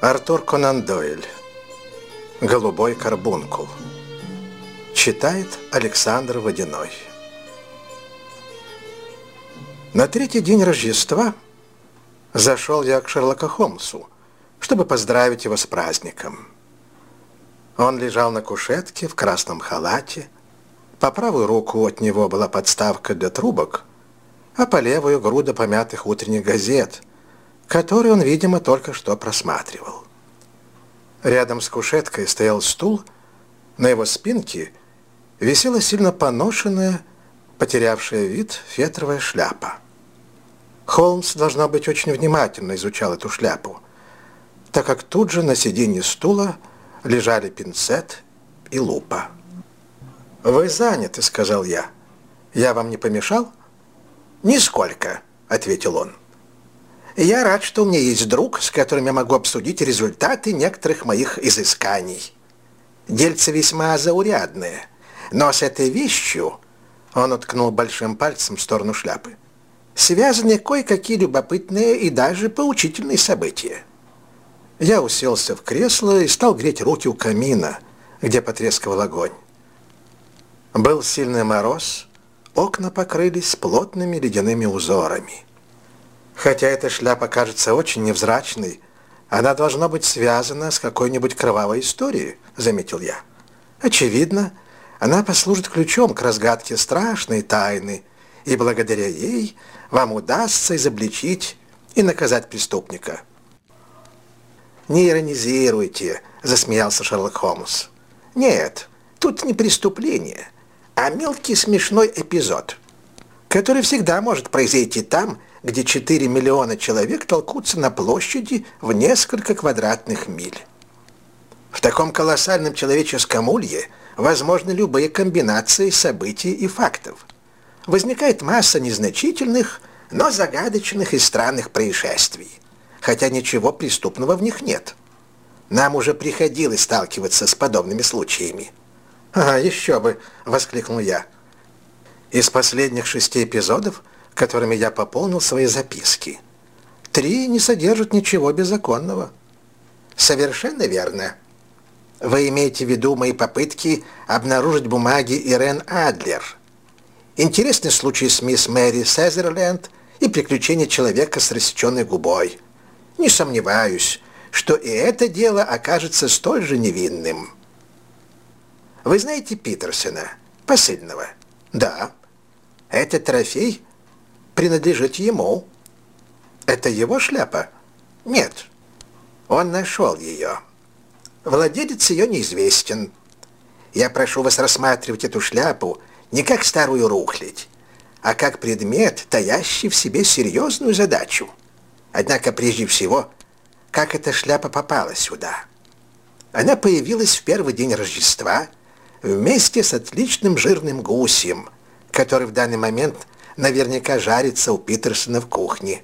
Артур Конан Дойль. «Голубой карбункул». Читает Александр Водяной. На третий день Рождества зашел я к Шерлоку Холмсу, чтобы поздравить его с праздником. Он лежал на кушетке в красном халате. По правую руку от него была подставка для трубок, а по левую груда помятых утренних газет – который он, видимо, только что просматривал. Рядом с кушеткой стоял стул, на его спинке висела сильно поношенная, потерявшая вид фетровая шляпа. Холмс, должно быть, очень внимательно изучал эту шляпу, так как тут же на сиденье стула лежали пинцет и лупа. «Вы заняты», — сказал я. «Я вам не помешал?» «Нисколько», — ответил он. Я рад, что у меня есть друг, с которым я могу обсудить результаты некоторых моих изысканий. Дельце весьма заурядное, но с этой вещью, он уткнул большим пальцем в сторону шляпы, связаны кое-какие любопытные и даже поучительные события. Я уселся в кресло и стал греть руки у камина, где потрескивал огонь. Был сильный мороз, окна покрылись плотными ледяными узорами. Хотя эта шляпа кажется очень невзрачной, она должна быть связана с какой-нибудь кровавой историей, заметил я. Очевидно, она послужит ключом к разгадке страшной тайны, и благодаря ей вам удастся изобличить и наказать преступника. «Не иронизируйте», — засмеялся Шерлок Холмс. «Нет, тут не преступление, а мелкий смешной эпизод, который всегда может произойти там, где 4 миллиона человек толкутся на площади в несколько квадратных миль. В таком колоссальном человеческом улье возможны любые комбинации событий и фактов. Возникает масса незначительных, но загадочных и странных происшествий, хотя ничего преступного в них нет. Нам уже приходилось сталкиваться с подобными случаями. «А, еще бы!» — воскликнул я. Из последних шести эпизодов – которыми я пополнил свои записки. Три не содержат ничего беззаконного. Совершенно верно. Вы имеете в виду мои попытки обнаружить бумаги Ирен Адлер. Интересный случай с мисс Мэри Сезерленд и приключения человека с рассеченной губой. Не сомневаюсь, что и это дело окажется столь же невинным. Вы знаете Питерсона, посыльного? Да. Этот трофей принадлежит ему. Это его шляпа? Нет. Он нашел ее. Владелец ее неизвестен. Я прошу вас рассматривать эту шляпу не как старую рухлядь, а как предмет, таящий в себе серьезную задачу. Однако прежде всего, как эта шляпа попала сюда? Она появилась в первый день Рождества вместе с отличным жирным гусем, который в данный момент – наверняка жарится у Питерсона в кухне.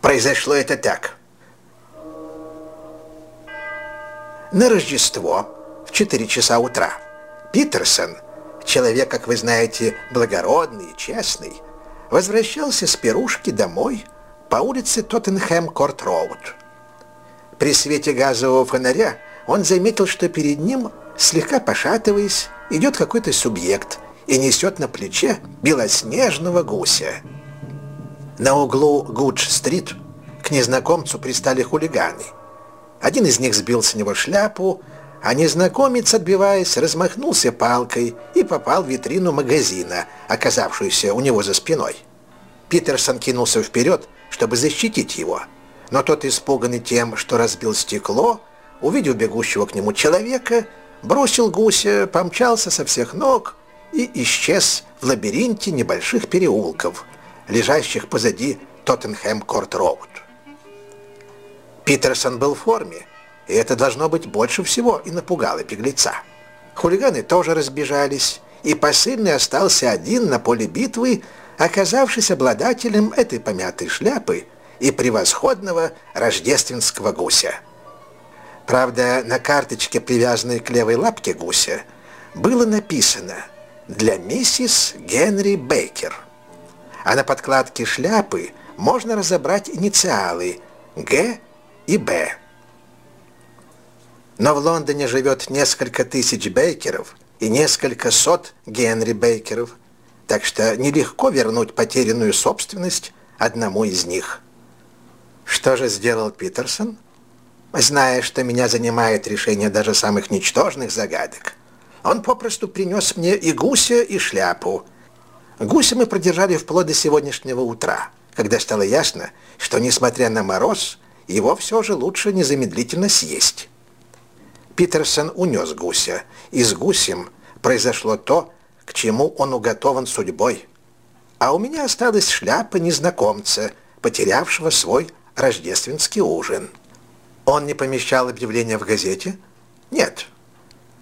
Произошло это так. На Рождество в 4 часа утра Питерсон, человек, как вы знаете, благородный и честный, возвращался с пирушки домой по улице Тоттенхэм-Корт-Роуд. При свете газового фонаря он заметил, что перед ним, слегка пошатываясь, идет какой-то субъект – и несет на плече белоснежного гуся. На углу Гудж-стрит к незнакомцу пристали хулиганы. Один из них сбил с него шляпу, а незнакомец, отбиваясь, размахнулся палкой и попал в витрину магазина, оказавшуюся у него за спиной. Питерсон кинулся вперед, чтобы защитить его, но тот, испуганный тем, что разбил стекло, увидел бегущего к нему человека, бросил гуся, помчался со всех ног и исчез в лабиринте небольших переулков, лежащих позади Тоттенхэм-Корт-Роуд. Питерсон был в форме, и это должно быть больше всего и напугало беглеца. Хулиганы тоже разбежались, и посыльный остался один на поле битвы, оказавшись обладателем этой помятой шляпы и превосходного рождественского гуся. Правда, на карточке, привязанной к левой лапке гуся, было написано – для миссис Генри Бейкер. А на подкладке шляпы можно разобрать инициалы Г и Б. Но в Лондоне живет несколько тысяч Бейкеров и несколько сот Генри Бейкеров, так что нелегко вернуть потерянную собственность одному из них. Что же сделал Питерсон? Зная, что меня занимает решение даже самых ничтожных загадок, он попросту принес мне и гуся, и шляпу. Гуся мы продержали вплоть до сегодняшнего утра, когда стало ясно, что, несмотря на мороз, его все же лучше незамедлительно съесть. Питерсон унес гуся, и с гусем произошло то, к чему он уготован судьбой. А у меня осталась шляпа незнакомца, потерявшего свой рождественский ужин. Он не помещал объявление в газете? Нет.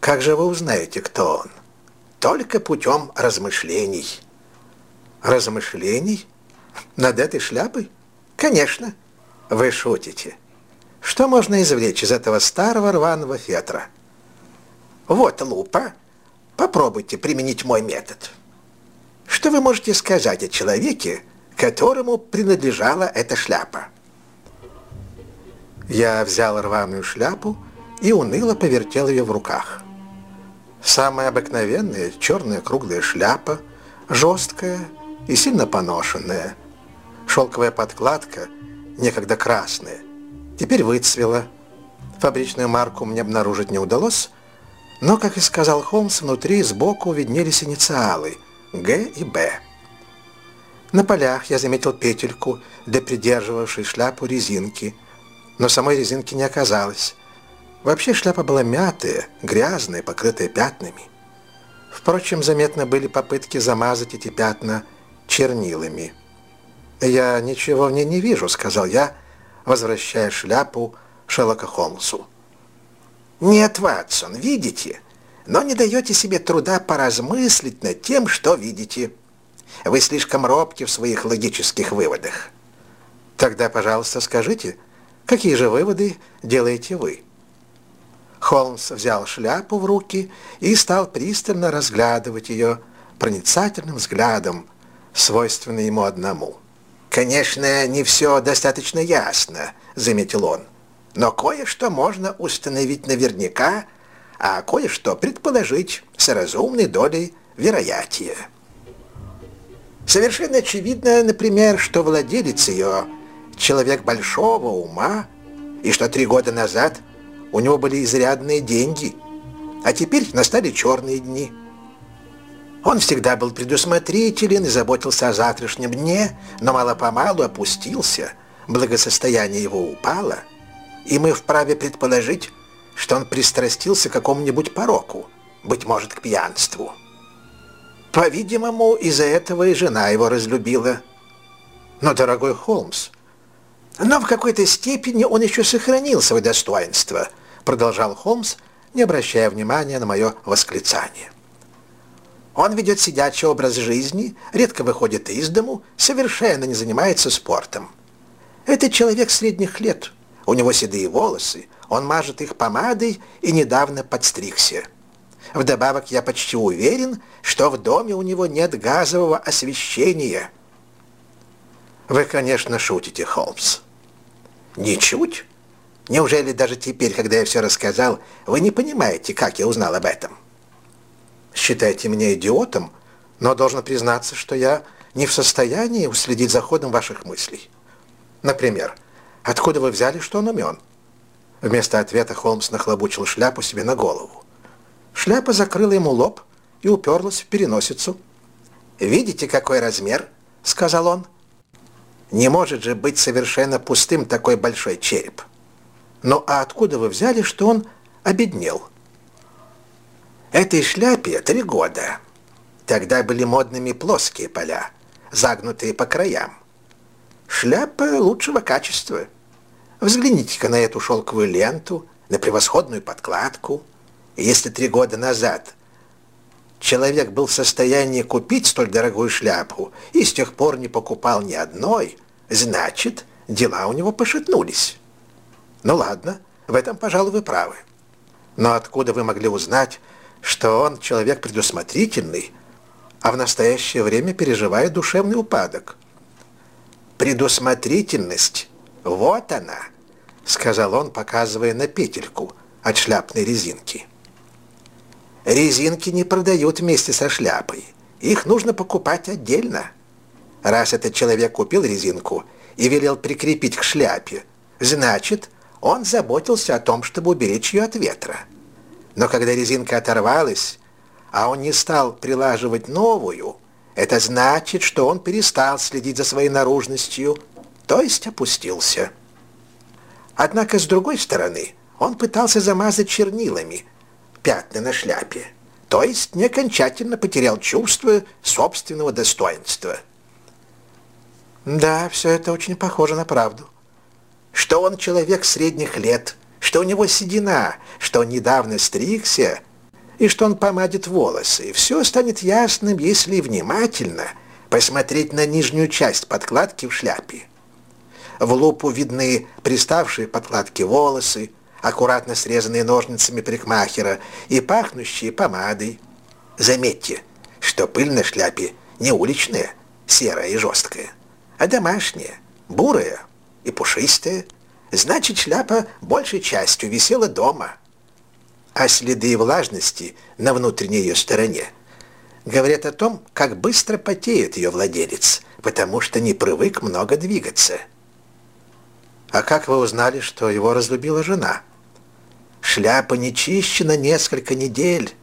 Как же вы узнаете, кто он? Только путем размышлений. Размышлений? Над этой шляпой? Конечно. Вы шутите. Что можно извлечь из этого старого рваного фетра? Вот лупа. Попробуйте применить мой метод. Что вы можете сказать о человеке, которому принадлежала эта шляпа? Я взял рваную шляпу и уныло повертел ее в руках. Самая обыкновенная черная круглая шляпа, жесткая и сильно поношенная. Шелковая подкладка — некогда красные, теперь выцвела. Фабричную марку мне обнаружить не удалось, но, как и сказал Холмс, внутри сбоку виднелись инициалы «Г» и «Б». На полях я заметил петельку для придерживавшей шляпу резинки, но самой резинки не оказалось. Вообще шляпа была мятая, грязная, покрытая пятнами. Впрочем, заметно были попытки замазать эти пятна чернилами. «Я ничего в ней не вижу», — сказал я, возвращая шляпу Шерлока Холмсу. «Нет, Ватсон, видите, но не даете себе труда поразмыслить над тем, что видите. Вы слишком робки в своих логических выводах. Тогда, пожалуйста, скажите, какие же выводы делаете вы?» Холмс взял шляпу в руки и стал пристально разглядывать ее проницательным взглядом, свойственный ему одному. «Конечно, не все достаточно ясно», — заметил он. «Но кое-что можно установить наверняка, а кое-что предположить с разумной долей вероятия». Совершенно очевидно, например, что владелец ее — человек большого ума, и что три года назад у него были изрядные деньги, а теперь настали черные дни — он всегда был предусмотрителен и заботился о завтрашнем дне, но мало-помалу опустился, благосостояние его упало, и мы вправе предположить, что он пристрастился к какому-нибудь пороку, быть может, к пьянству. По-видимому, из-за этого и жена его разлюбила. Но, дорогой Холмс, но в какой-то степени он еще сохранил свое достоинство, продолжал Холмс, не обращая внимания на мое восклицание. Он ведет сидячий образ жизни, редко выходит из дому, совершенно не занимается спортом. Это человек средних лет. У него седые волосы, он мажет их помадой и недавно подстригся. Вдобавок я почти уверен, что в доме у него нет газового освещения. Вы, конечно, шутите, Холмс. Ничуть. Неужели даже теперь, когда я все рассказал, вы не понимаете, как я узнал об этом? Считайте меня идиотом, но должен признаться, что я не в состоянии уследить за ходом ваших мыслей. Например, откуда вы взяли, что он умен? Вместо ответа Холмс нахлобучил шляпу себе на голову. Шляпа закрыла ему лоб и уперлась в переносицу. «Видите, какой размер?» — сказал он. «Не может же быть совершенно пустым такой большой череп». «Ну а откуда вы взяли, что он обеднел?» Этой шляпе три года. Тогда были модными плоские поля, загнутые по краям. Шляпа лучшего качества. Взгляните-ка на эту шелковую ленту, на превосходную подкладку. если три года назад человек был в состоянии купить столь дорогую шляпу и с тех пор не покупал ни одной, значит, дела у него пошатнулись. Ну ладно, в этом, пожалуй, вы правы. Но откуда вы могли узнать, что он человек предусмотрительный, а в настоящее время переживает душевный упадок. «Предусмотрительность, вот она», — сказал он, показывая на петельку, от шляпной резинки. Резинки не продают вместе со шляпой. Их нужно покупать отдельно. Раз этот человек купил резинку и велел прикрепить к шляпе, значит, он заботился о том, чтобы уберечь ее от ветра. Но когда резинка оторвалась, а он не стал прилаживать новую, это значит, что он перестал следить за своей наружностью, то есть опустился. Однако, с другой стороны, он пытался замазать чернилами пятна на шляпе, то есть не окончательно потерял чувство собственного достоинства. Да, все это очень похоже на правду. Что он человек средних лет, что у него седина, что он недавно стригся, и что он помадит волосы. Все станет ясным, если внимательно посмотреть на нижнюю часть подкладки в шляпе. В лупу видны приставшие подкладки волосы, аккуратно срезанные ножницами парикмахера и пахнущие помадой. Заметьте, что пыль на шляпе не уличная, серая и жесткая, а домашняя, бурая и пушистая. Значит, шляпа большей частью висела дома. А следы влажности на внутренней ее стороне говорят о том, как быстро потеет ее владелец, потому что не привык много двигаться. А как вы узнали, что его разлюбила жена? Шляпа не чищена несколько недель.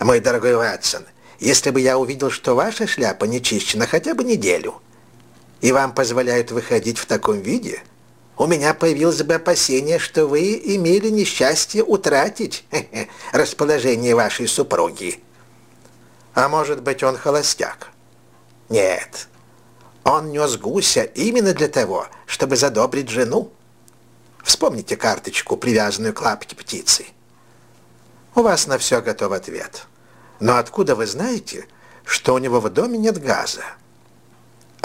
Мой дорогой Ватсон, если бы я увидел, что ваша шляпа не чищена хотя бы неделю, и вам позволяют выходить в таком виде, у меня появилось бы опасение, что вы имели несчастье утратить расположение вашей супруги. А может быть, он холостяк? Нет, он нес гуся именно для того, чтобы задобрить жену. Вспомните карточку, привязанную к лапке птицы. У вас на все готов ответ. Но откуда вы знаете, что у него в доме нет газа?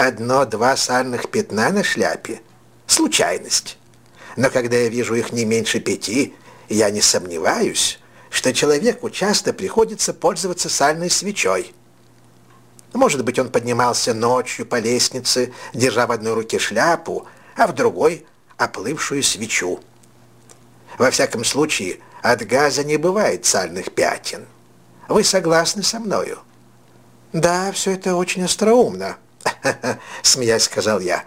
Одно-два сальных пятна на шляпе — случайность. Но когда я вижу их не меньше пяти, я не сомневаюсь, что человеку часто приходится пользоваться сальной свечой. Может быть, он поднимался ночью по лестнице, держа в одной руке шляпу, а в другой — оплывшую свечу. Во всяком случае, от газа не бывает сальных пятен. Вы согласны со мною? Да, все это очень остроумно, смеясь сказал я.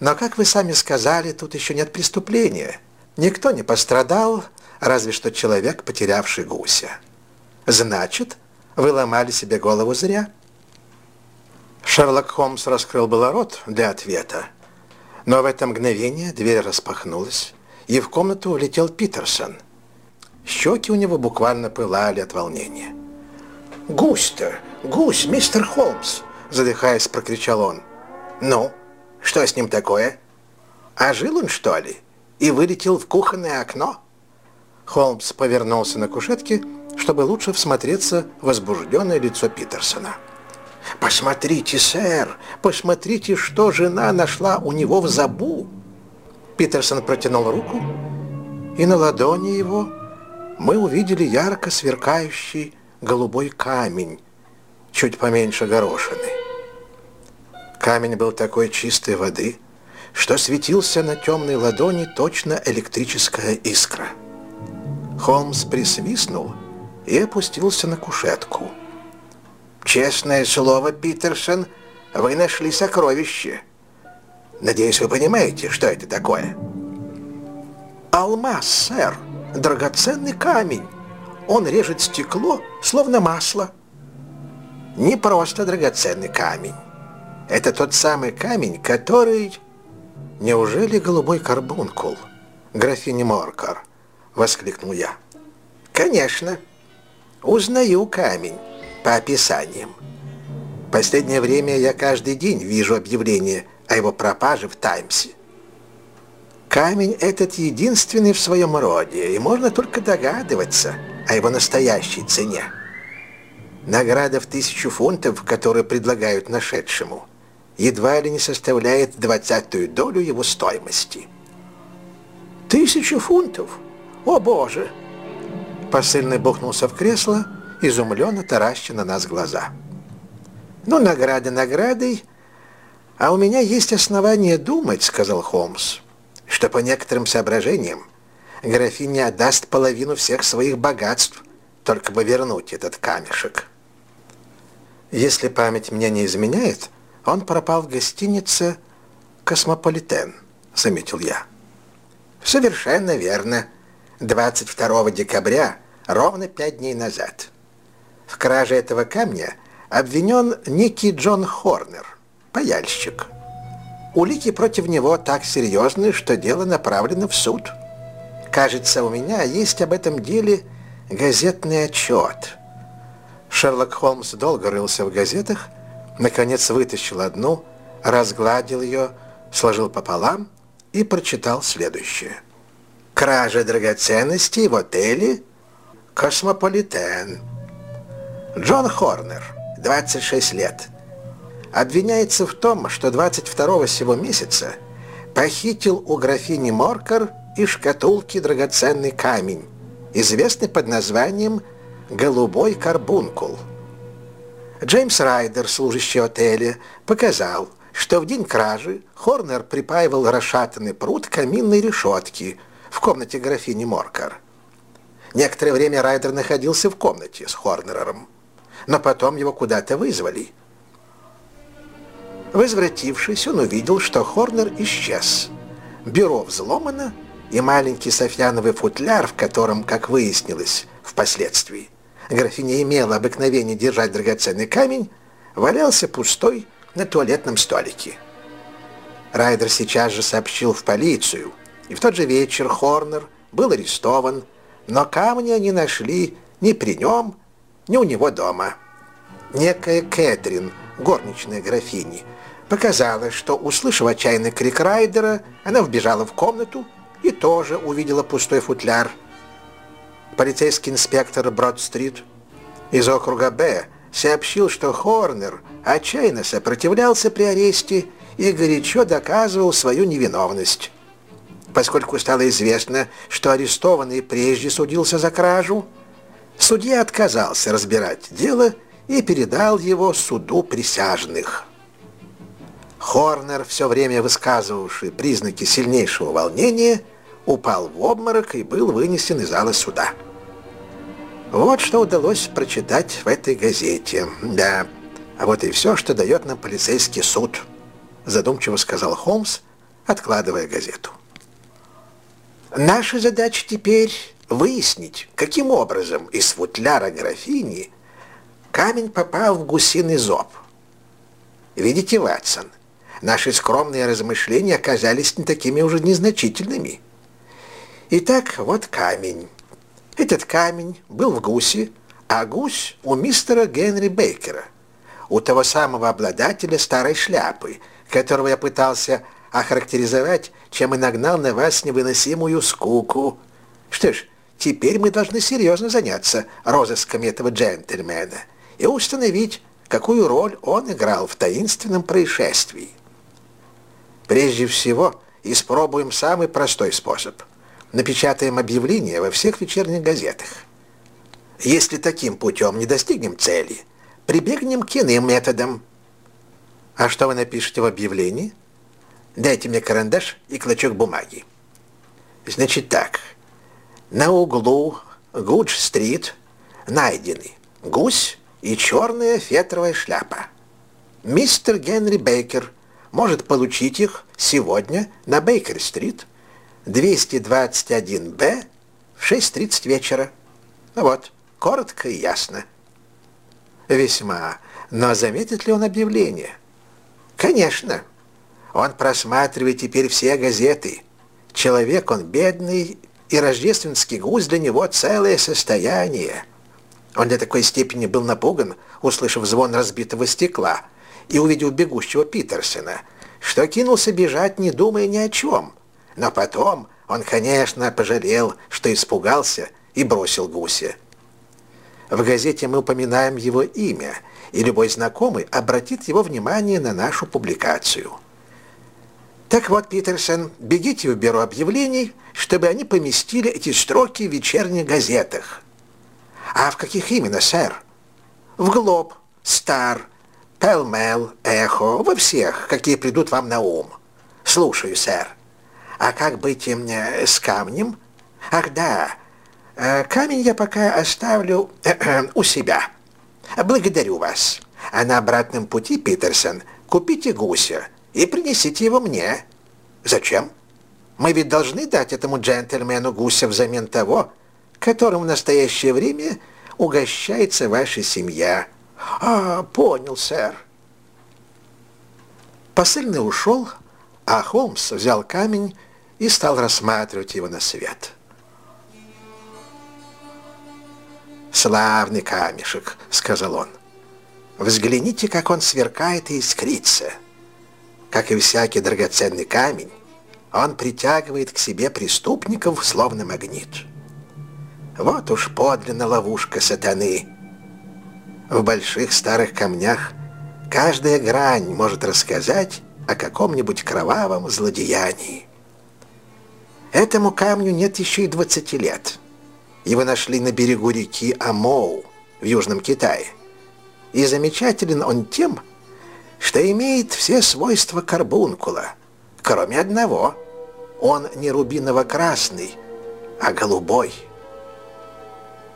Но, как вы сами сказали, тут еще нет преступления. Никто не пострадал, разве что человек, потерявший гуся. Значит, вы ломали себе голову зря. Шерлок Холмс раскрыл было рот для ответа, но в это мгновение дверь распахнулась, и в комнату улетел Питерсон. Щеки у него буквально пылали от волнения. «Гусь-то! Гусь, мистер Холмс!» Задыхаясь, прокричал он. «Ну, что с ним такое? Ожил он, что ли? И вылетел в кухонное окно?» Холмс повернулся на кушетке, чтобы лучше всмотреться в возбужденное лицо Питерсона. «Посмотрите, сэр, посмотрите, что жена нашла у него в забу!» Питерсон протянул руку, и на ладони его мы увидели ярко сверкающий голубой камень, чуть поменьше горошины. Камень был такой чистой воды, что светился на темной ладони точно электрическая искра. Холмс присвистнул и опустился на кушетку. «Честное слово, Питерсон, вы нашли сокровище. Надеюсь, вы понимаете, что это такое?» «Алмаз, сэр, драгоценный камень. Он режет стекло, словно масло». «Не просто драгоценный камень. Это тот самый камень, который...» «Неужели голубой карбункул?» «Графиня Моркар», — воскликнул я. «Конечно. Узнаю камень» по описаниям. Последнее время я каждый день вижу объявление о его пропаже в «Таймсе». Камень этот единственный в своем роде, и можно только догадываться о его настоящей цене. Награда в тысячу фунтов, которую предлагают нашедшему, едва ли не составляет двадцатую долю его стоимости. Тысячу фунтов? О, Боже! Посыльный бухнулся в кресло изумленно тараща на нас глаза. «Ну, награды наградой, а у меня есть основания думать», — сказал Холмс, «что по некоторым соображениям графиня отдаст половину всех своих богатств, только бы вернуть этот камешек. Если память меня не изменяет, он пропал в гостинице «Космополитен», — заметил я. Совершенно верно. 22 декабря, ровно пять дней назад. В краже этого камня обвинен некий Джон Хорнер, паяльщик. Улики против него так серьезны, что дело направлено в суд. Кажется, у меня есть об этом деле газетный отчет. Шерлок Холмс долго рылся в газетах, наконец вытащил одну, разгладил ее, сложил пополам и прочитал следующее. «Кража драгоценностей в отеле «Космополитен». Джон Хорнер, 26 лет, обвиняется в том, что 22 сего месяца похитил у графини Моркар из шкатулки драгоценный камень, известный под названием «Голубой карбункул». Джеймс Райдер, служащий отеля, показал, что в день кражи Хорнер припаивал расшатанный пруд каминной решетки в комнате графини Моркар. Некоторое время Райдер находился в комнате с Хорнером но потом его куда-то вызвали. Возвратившись, он увидел, что Хорнер исчез. Бюро взломано, и маленький софьяновый футляр, в котором, как выяснилось впоследствии, графиня имела обыкновение держать драгоценный камень, валялся пустой на туалетном столике. Райдер сейчас же сообщил в полицию, и в тот же вечер Хорнер был арестован, но камня не нашли ни при нем, ни у него дома. Некая Кэтрин, горничная графини, показала, что, услышав отчаянный крик Райдера, она вбежала в комнату и тоже увидела пустой футляр. Полицейский инспектор Брод-стрит из округа Б сообщил, что Хорнер отчаянно сопротивлялся при аресте и горячо доказывал свою невиновность. Поскольку стало известно, что арестованный прежде судился за кражу, Судья отказался разбирать дело и передал его суду присяжных. Хорнер, все время высказывавший признаки сильнейшего волнения, упал в обморок и был вынесен из зала суда. Вот что удалось прочитать в этой газете. Да, а вот и все, что дает нам полицейский суд, задумчиво сказал Холмс, откладывая газету. Наша задача теперь выяснить, каким образом из футляра графини камень попал в гусиный зоб. Видите, Ватсон, наши скромные размышления оказались не такими уже незначительными. Итак, вот камень. Этот камень был в гусе, а гусь у мистера Генри Бейкера, у того самого обладателя старой шляпы, которого я пытался охарактеризовать, чем и нагнал на вас невыносимую скуку. Что ж, Теперь мы должны серьезно заняться розысками этого джентльмена и установить, какую роль он играл в таинственном происшествии. Прежде всего, испробуем самый простой способ. Напечатаем объявление во всех вечерних газетах. Если таким путем не достигнем цели, прибегнем к иным методам. А что вы напишете в объявлении? Дайте мне карандаш и клочок бумаги. Значит так – на углу Гудж-стрит найдены гусь и черная фетровая шляпа. Мистер Генри Бейкер может получить их сегодня на Бейкер-стрит, 221-Б в 6.30 вечера. Вот, коротко и ясно. Весьма. Но заметит ли он объявление? Конечно. Он просматривает теперь все газеты. Человек он бедный и рождественский гусь для него целое состояние. Он до такой степени был напуган, услышав звон разбитого стекла и увидев бегущего Питерсона, что кинулся бежать, не думая ни о чем. Но потом он, конечно, пожалел, что испугался и бросил гуся. В газете мы упоминаем его имя, и любой знакомый обратит его внимание на нашу публикацию. Так вот, Питерсон, бегите в бюро объявлений, чтобы они поместили эти строки в вечерних газетах. А в каких именно, сэр? В Глоб, Стар, Пелмел, Эхо, во всех, какие придут вам на ум. Слушаю, сэр. А как быть э, с камнем? Ах, да, э, камень я пока оставлю э, у себя. Благодарю вас. А на обратном пути, Питерсон, купите гуся и принесите его мне. Зачем? Мы ведь должны дать этому джентльмену гуся взамен того, которым в настоящее время угощается ваша семья. А, понял, сэр. Посыльный ушел, а Холмс взял камень и стал рассматривать его на свет. «Славный камешек», — сказал он. «Взгляните, как он сверкает и искрится. Как и всякий драгоценный камень, он притягивает к себе преступников, словно магнит. Вот уж подлинно ловушка сатаны. В больших старых камнях каждая грань может рассказать о каком-нибудь кровавом злодеянии. Этому камню нет еще и 20 лет. Его нашли на берегу реки Амоу в Южном Китае. И замечателен он тем, что имеет все свойства карбункула, кроме одного. Он не рубиново-красный, а голубой.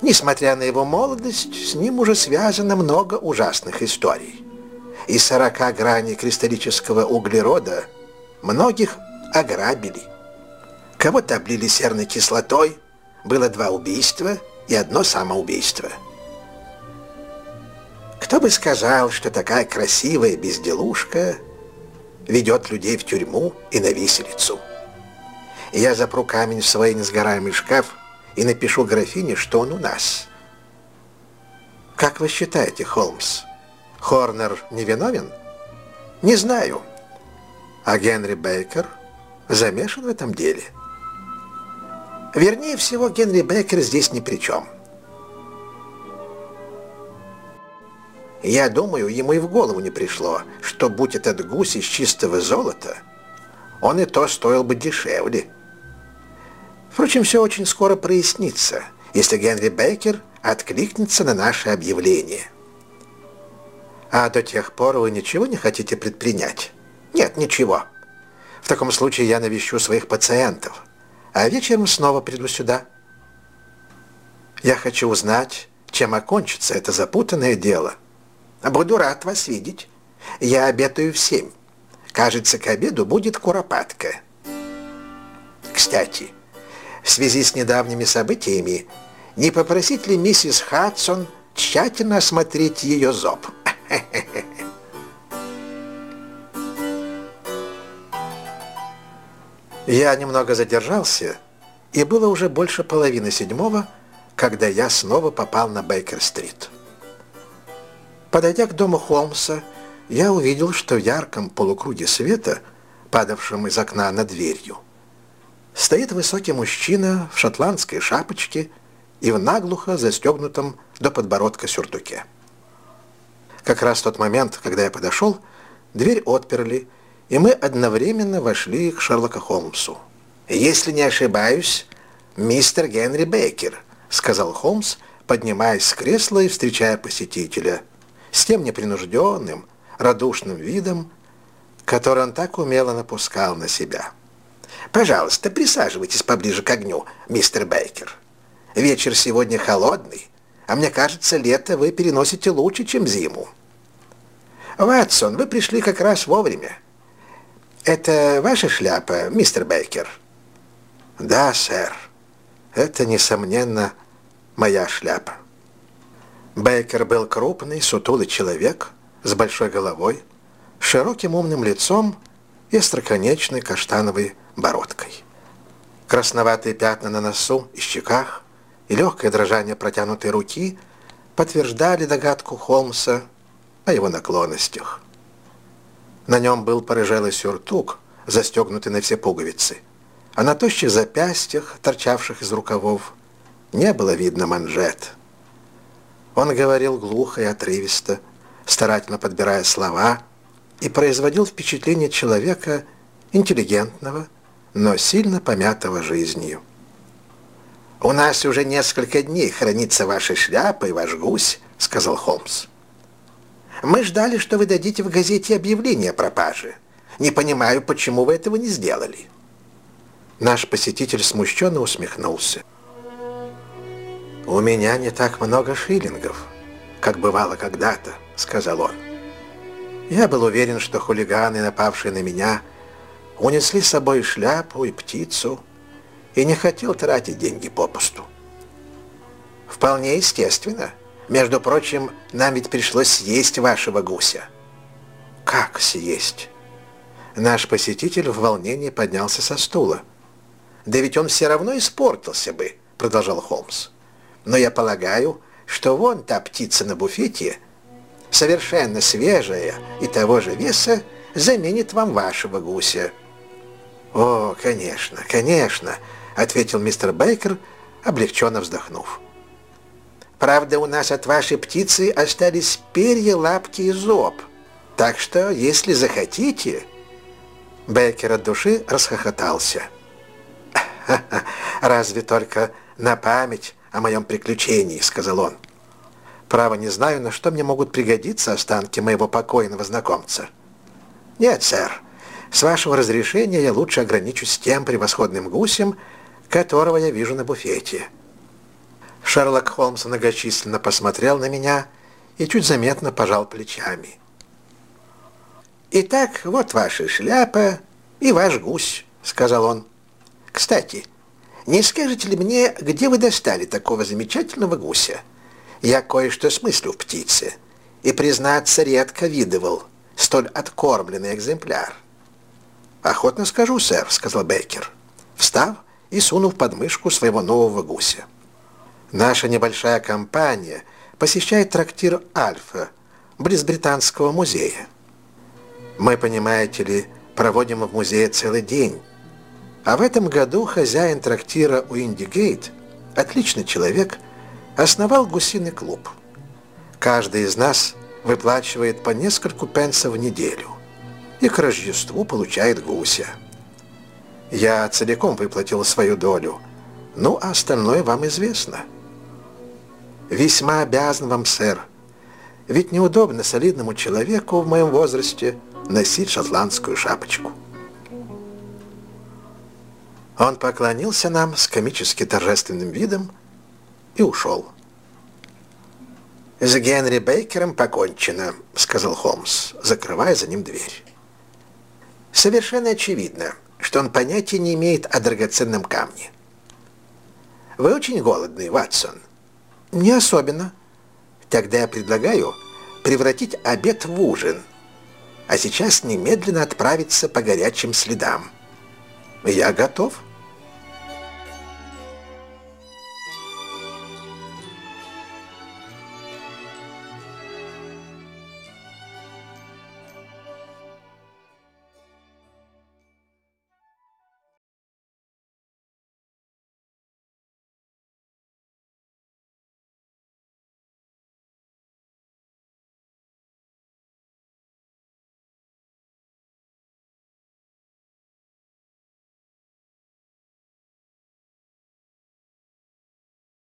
Несмотря на его молодость, с ним уже связано много ужасных историй. Из сорока граней кристаллического углерода многих ограбили. Кого-то облили серной кислотой, было два убийства и одно самоубийство. Кто бы сказал, что такая красивая безделушка ведет людей в тюрьму и на виселицу. Я запру камень в свой несгораемый шкаф и напишу графине, что он у нас. Как вы считаете, Холмс, Хорнер невиновен? Не знаю. А Генри Бейкер замешан в этом деле? Вернее всего, Генри Бейкер здесь ни при чем. Я думаю, ему и в голову не пришло, что будь этот гусь из чистого золота, он и то стоил бы дешевле. Впрочем, все очень скоро прояснится, если Генри Бейкер откликнется на наше объявление. А до тех пор вы ничего не хотите предпринять? Нет, ничего. В таком случае я навещу своих пациентов – а вечером снова приду сюда. Я хочу узнать, чем окончится это запутанное дело. Буду рад вас видеть. Я обедаю в семь. Кажется, к обеду будет куропатка. Кстати, в связи с недавними событиями, не попросить ли миссис Хадсон тщательно осмотреть ее зоб? Я немного задержался, и было уже больше половины седьмого, когда я снова попал на Бейкер-стрит. Подойдя к дому Холмса, я увидел, что в ярком полукруге света, падавшем из окна над дверью, стоит высокий мужчина в шотландской шапочке и в наглухо застегнутом до подбородка сюртуке. Как раз в тот момент, когда я подошел, дверь отперли, и мы одновременно вошли к Шерлоку Холмсу. «Если не ошибаюсь, мистер Генри Бейкер», — сказал Холмс, поднимаясь с кресла и встречая посетителя, с тем непринужденным, радушным видом, который он так умело напускал на себя. «Пожалуйста, присаживайтесь поближе к огню, мистер Бейкер. Вечер сегодня холодный, а мне кажется, лето вы переносите лучше, чем зиму». «Ватсон, вы пришли как раз вовремя. «Это ваша шляпа, мистер Бейкер?» «Да, сэр. Это, несомненно, моя шляпа». Бейкер был крупный, сутулый человек с большой головой, широким умным лицом и остроконечной каштановой бородкой. Красноватые пятна на носу и щеках и легкое дрожание протянутой руки подтверждали догадку Холмса о его наклонностях. На нем был порыжелый сюртук, застегнутый на все пуговицы, а на тощих запястьях, торчавших из рукавов, не было видно манжет. Он говорил глухо и отрывисто, старательно подбирая слова, и производил впечатление человека интеллигентного, но сильно помятого жизнью. «У нас уже несколько дней хранится ваша шляпа и ваш гусь», — сказал Холмс. Мы ждали, что вы дадите в газете объявление о пропаже. Не понимаю, почему вы этого не сделали». Наш посетитель смущенно усмехнулся. «У меня не так много шиллингов, как бывало когда-то», — сказал он. Я был уверен, что хулиганы, напавшие на меня, унесли с собой шляпу и птицу, и не хотел тратить деньги попусту. Вполне естественно. Между прочим, нам ведь пришлось съесть вашего гуся. Как съесть? Наш посетитель в волнении поднялся со стула. «Да ведь он все равно испортился бы», — продолжал Холмс. «Но я полагаю, что вон та птица на буфете, совершенно свежая и того же веса, заменит вам вашего гуся». «О, конечно, конечно», — ответил мистер Бейкер, облегченно вздохнув. «Правда, у нас от вашей птицы остались перья, лапки и зоб. Так что, если захотите...» Бейкер от души расхохотался. разве только на память о моем приключении», — сказал он. «Право не знаю, на что мне могут пригодиться останки моего покойного знакомца». «Нет, сэр, с вашего разрешения я лучше ограничусь тем превосходным гусем, которого я вижу на буфете». Шерлок Холмс многочисленно посмотрел на меня и чуть заметно пожал плечами. «Итак, вот ваша шляпа и ваш гусь», — сказал он. «Кстати, не скажете ли мне, где вы достали такого замечательного гуся? Я кое-что смыслю в птице, и, признаться, редко видывал столь откормленный экземпляр». «Охотно скажу, сэр», — сказал Бейкер, встав и сунув под мышку своего нового гуся. «Наша небольшая компания посещает трактир «Альфа» близ Британского музея. Мы, понимаете ли, проводим в музее целый день. А в этом году хозяин трактира Уиндигейт, отличный человек, основал гусиный клуб. Каждый из нас выплачивает по нескольку пенсов в неделю и к Рождеству получает гуся. Я целиком выплатил свою долю, ну а остальное вам известно. Весьма обязан вам, сэр, ведь неудобно солидному человеку в моем возрасте – носить шотландскую шапочку. Он поклонился нам с комически торжественным видом и ушел. «С Генри Бейкером покончено», — сказал Холмс, закрывая за ним дверь. «Совершенно очевидно, что он понятия не имеет о драгоценном камне. Вы очень голодный, Ватсон?» «Не особенно». «Тогда я предлагаю превратить обед в ужин» а сейчас немедленно отправиться по горячим следам. Я готов.